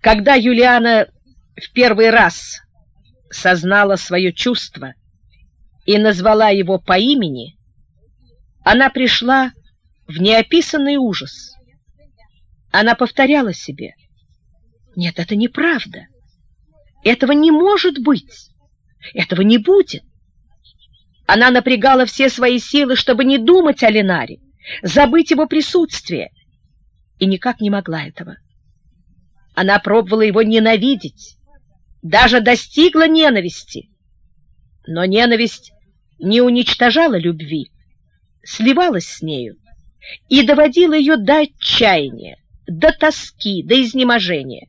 Когда Юлиана в первый раз сознала свое чувство и назвала его по имени, она пришла в неописанный ужас. Она повторяла себе, «Нет, это неправда. Этого не может быть. Этого не будет». Она напрягала все свои силы, чтобы не думать о Ленаре, забыть его присутствие, и никак не могла этого. Она пробовала его ненавидеть, даже достигла ненависти. Но ненависть не уничтожала любви, сливалась с нею и доводила ее до отчаяния, до тоски, до изнеможения.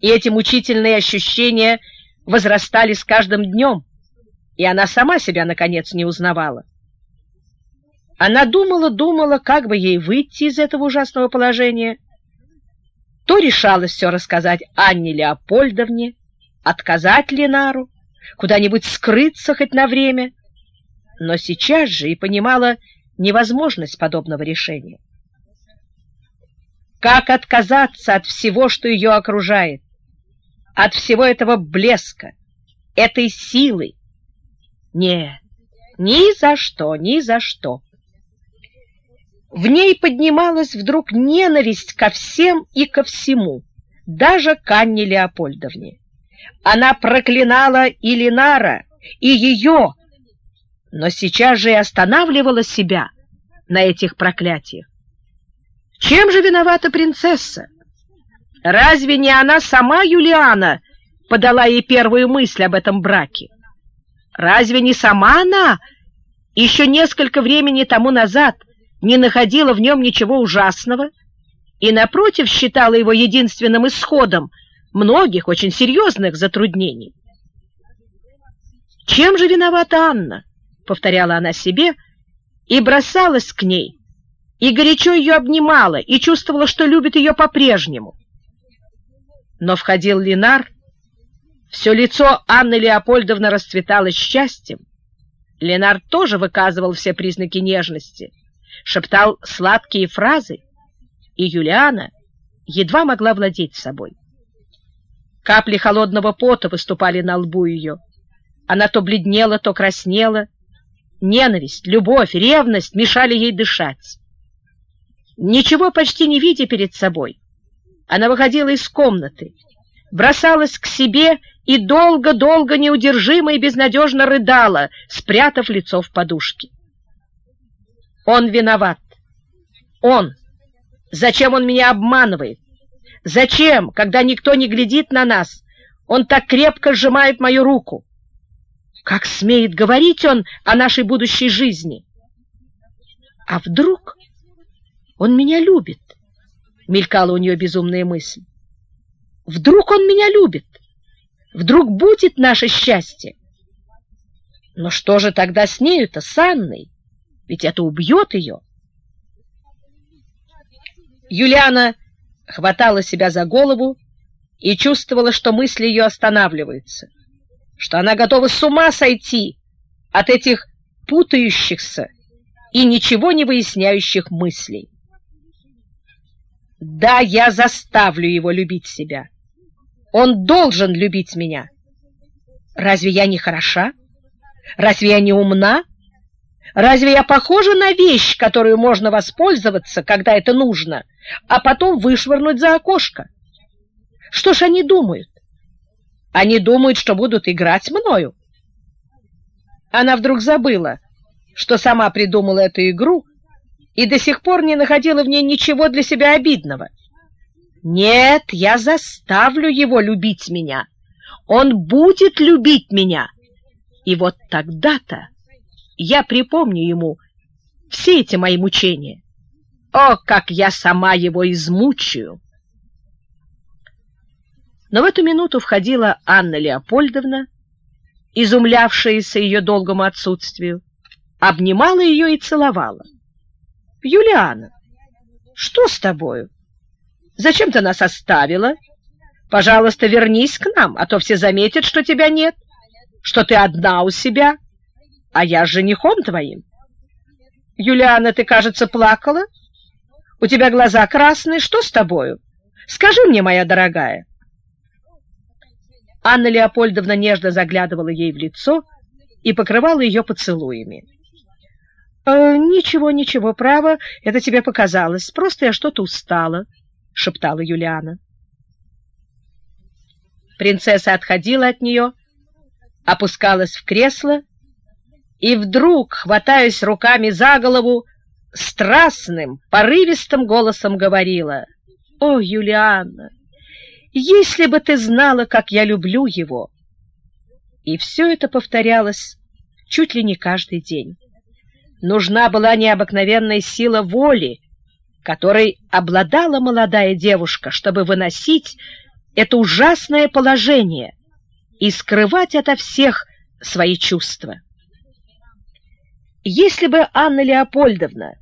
И эти мучительные ощущения возрастали с каждым днем, и она сама себя, наконец, не узнавала. Она думала-думала, как бы ей выйти из этого ужасного положения, то решалась все рассказать Анне Леопольдовне, отказать Ленару, куда-нибудь скрыться хоть на время, но сейчас же и понимала невозможность подобного решения. Как отказаться от всего, что ее окружает, от всего этого блеска, этой силы? Не, ни за что, ни за что. В ней поднималась вдруг ненависть ко всем и ко всему, даже к Анне Леопольдовне. Она проклинала и Ленара, и ее, но сейчас же и останавливала себя на этих проклятиях. Чем же виновата принцесса? Разве не она сама, Юлиана, подала ей первую мысль об этом браке? Разве не сама она еще несколько времени тому назад не находила в нем ничего ужасного и, напротив, считала его единственным исходом многих очень серьезных затруднений. «Чем же виновата Анна?» — повторяла она себе и бросалась к ней, и горячо ее обнимала, и чувствовала, что любит ее по-прежнему. Но входил Линар, все лицо Анны Леопольдовны расцветало счастьем. Ленар тоже выказывал все признаки нежности, шептал сладкие фразы, и Юлиана едва могла владеть собой. Капли холодного пота выступали на лбу ее. Она то бледнела, то краснела. Ненависть, любовь, ревность мешали ей дышать. Ничего почти не видя перед собой, она выходила из комнаты, бросалась к себе и долго-долго неудержимо и безнадежно рыдала, спрятав лицо в подушке. Он виноват. Он. Зачем он меня обманывает? Зачем, когда никто не глядит на нас, он так крепко сжимает мою руку? Как смеет говорить он о нашей будущей жизни? А вдруг он меня любит? Мелькала у нее безумная мысль. Вдруг он меня любит? Вдруг будет наше счастье? Но что же тогда с нею-то, с Анной? Ведь это убьет ее. Юлиана хватала себя за голову и чувствовала, что мысли ее останавливаются, что она готова с ума сойти от этих путающихся и ничего не выясняющих мыслей. Да, я заставлю его любить себя. Он должен любить меня. Разве я не хороша? Разве я не умна? Разве я похожа на вещь, которую можно воспользоваться, когда это нужно, а потом вышвырнуть за окошко? Что ж они думают? Они думают, что будут играть мною. Она вдруг забыла, что сама придумала эту игру и до сих пор не находила в ней ничего для себя обидного. Нет, я заставлю его любить меня. Он будет любить меня. И вот тогда-то я припомню ему все эти мои мучения. О, как я сама его измучаю! Но в эту минуту входила Анна Леопольдовна, изумлявшаяся ее долгому отсутствию, обнимала ее и целовала. «Юлиана, что с тобою? Зачем ты нас оставила? Пожалуйста, вернись к нам, а то все заметят, что тебя нет, что ты одна у себя» а я женихом твоим. Юлиана, ты, кажется, плакала? У тебя глаза красные, что с тобою? Скажи мне, моя дорогая. Анна Леопольдовна нежно заглядывала ей в лицо и покрывала ее поцелуями. «Э, «Ничего, ничего, право, это тебе показалось. Просто я что-то устала», — шептала Юлиана. Принцесса отходила от нее, опускалась в кресло и вдруг, хватаясь руками за голову, страстным, порывистым голосом говорила, «О, Юлианна, если бы ты знала, как я люблю его!» И все это повторялось чуть ли не каждый день. Нужна была необыкновенная сила воли, которой обладала молодая девушка, чтобы выносить это ужасное положение и скрывать ото всех свои чувства. Если бы Анна Леопольдовна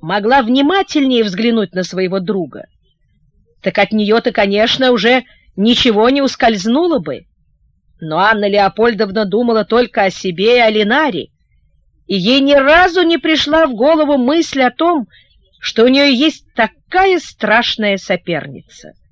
могла внимательнее взглянуть на своего друга, так от нее-то, конечно, уже ничего не ускользнуло бы. Но Анна Леопольдовна думала только о себе и о Ленаре, и ей ни разу не пришла в голову мысль о том, что у нее есть такая страшная соперница —